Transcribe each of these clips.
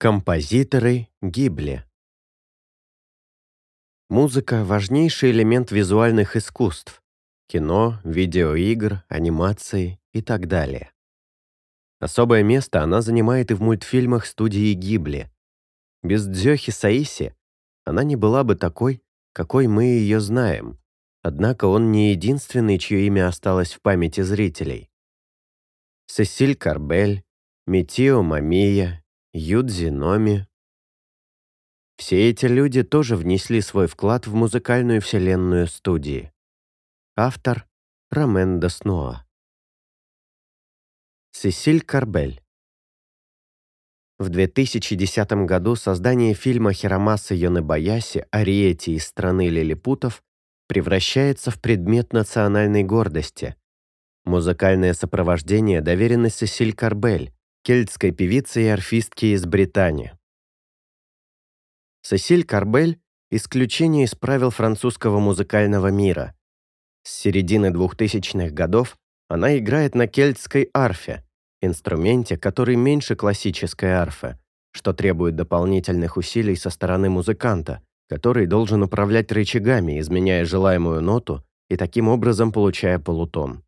Композиторы Гибли Музыка – важнейший элемент визуальных искусств – кино, видеоигр, анимации и так далее. Особое место она занимает и в мультфильмах студии Гибли. Без Дзёхи Саиси она не была бы такой, какой мы ее знаем, однако он не единственный, чье имя осталось в памяти зрителей. Сесиль Карбель, Митио Мамия, Юдзи Номи. Все эти люди тоже внесли свой вклад в музыкальную вселенную студии. Автор — Ромен Десноа. Сесиль Карбель В 2010 году создание фильма Хиромаса Йонебаяси «Ариэти из страны лилипутов» превращается в предмет национальной гордости. Музыкальное сопровождение доверено Сесиль Карбель, кельтской певицы и арфистки из Британии. Сесиль Карбель – исключение из правил французского музыкального мира. С середины 2000-х годов она играет на кельтской арфе, инструменте, который меньше классической арфы, что требует дополнительных усилий со стороны музыканта, который должен управлять рычагами, изменяя желаемую ноту и таким образом получая полутон.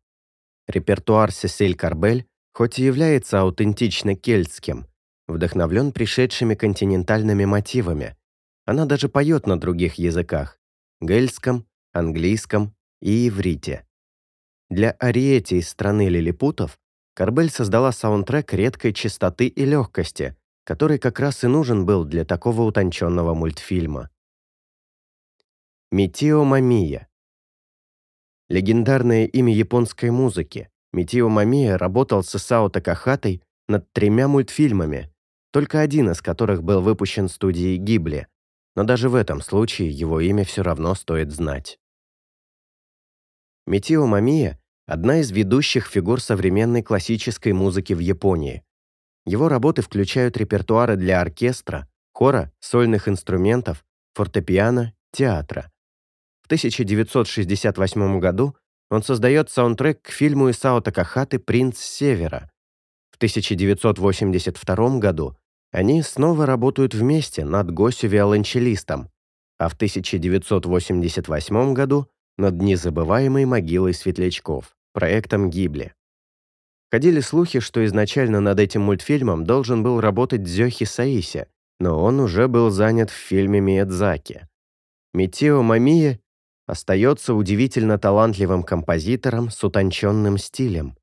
Репертуар Сесиль Карбель хоть и является аутентично кельтским, вдохновлен пришедшими континентальными мотивами. Она даже поет на других языках – гельском, английском и иврите. Для Ариэти из страны лилипутов Карбель создала саундтрек редкой чистоты и легкости, который как раз и нужен был для такого утонченного мультфильма. Митио Мамия Легендарное имя японской музыки, Митио Мамия работал с Исао Такахатой над тремя мультфильмами, только один из которых был выпущен студией Гибли, но даже в этом случае его имя все равно стоит знать. Митио Мамия – одна из ведущих фигур современной классической музыки в Японии. Его работы включают репертуары для оркестра, хора, сольных инструментов, фортепиано, театра. В 1968 году он создает саундтрек к фильму Исао Такахаты «Принц Севера». В 1982 году они снова работают вместе над Госю виолончелистом, а в 1988 году над незабываемой могилой светлячков, проектом Гибли. Ходили слухи, что изначально над этим мультфильмом должен был работать Дзёхи Саиси, но он уже был занят в фильме Миядзаки. Митио Мамия остается удивительно талантливым композитором с утонченным стилем.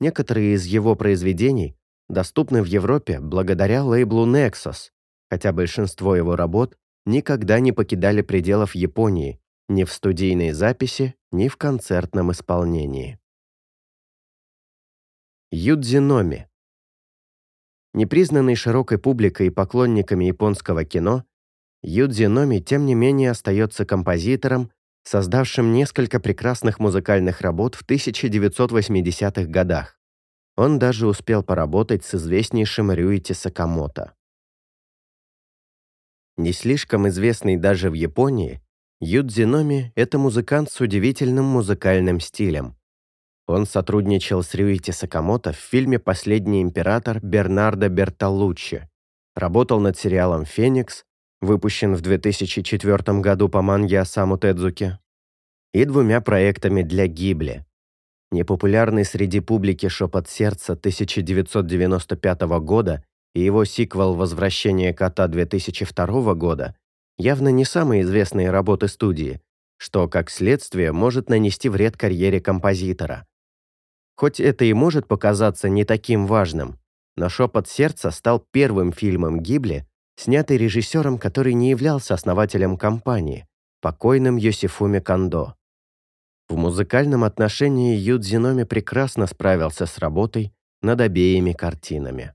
Некоторые из его произведений доступны в Европе благодаря лейблу Nexus, хотя большинство его работ никогда не покидали пределов Японии ни в студийной записи, ни в концертном исполнении. Юдзиноми Непризнанный широкой публикой и поклонниками японского кино, Юдзиноми тем не менее остается композитором, создавшим несколько прекрасных музыкальных работ в 1980-х годах. Он даже успел поработать с известнейшим Рюити Сакамото. Не слишком известный даже в Японии, Юдзиноми — это музыкант с удивительным музыкальным стилем. Он сотрудничал с Рюити Сакамото в фильме «Последний император» Бернардо Бертолуччи, работал над сериалом «Феникс», выпущен в 2004 году по манге Осаму Тедзуки, и двумя проектами для Гибли. Непопулярный среди публики «Шепот сердца» 1995 года и его сиквел «Возвращение кота» 2002 года явно не самые известные работы студии, что, как следствие, может нанести вред карьере композитора. Хоть это и может показаться не таким важным, но «Шепот сердца» стал первым фильмом Гибли, снятый режиссером, который не являлся основателем компании, покойным Йосифуми Кандо. В музыкальном отношении Юдзиноми прекрасно справился с работой над обеими картинами.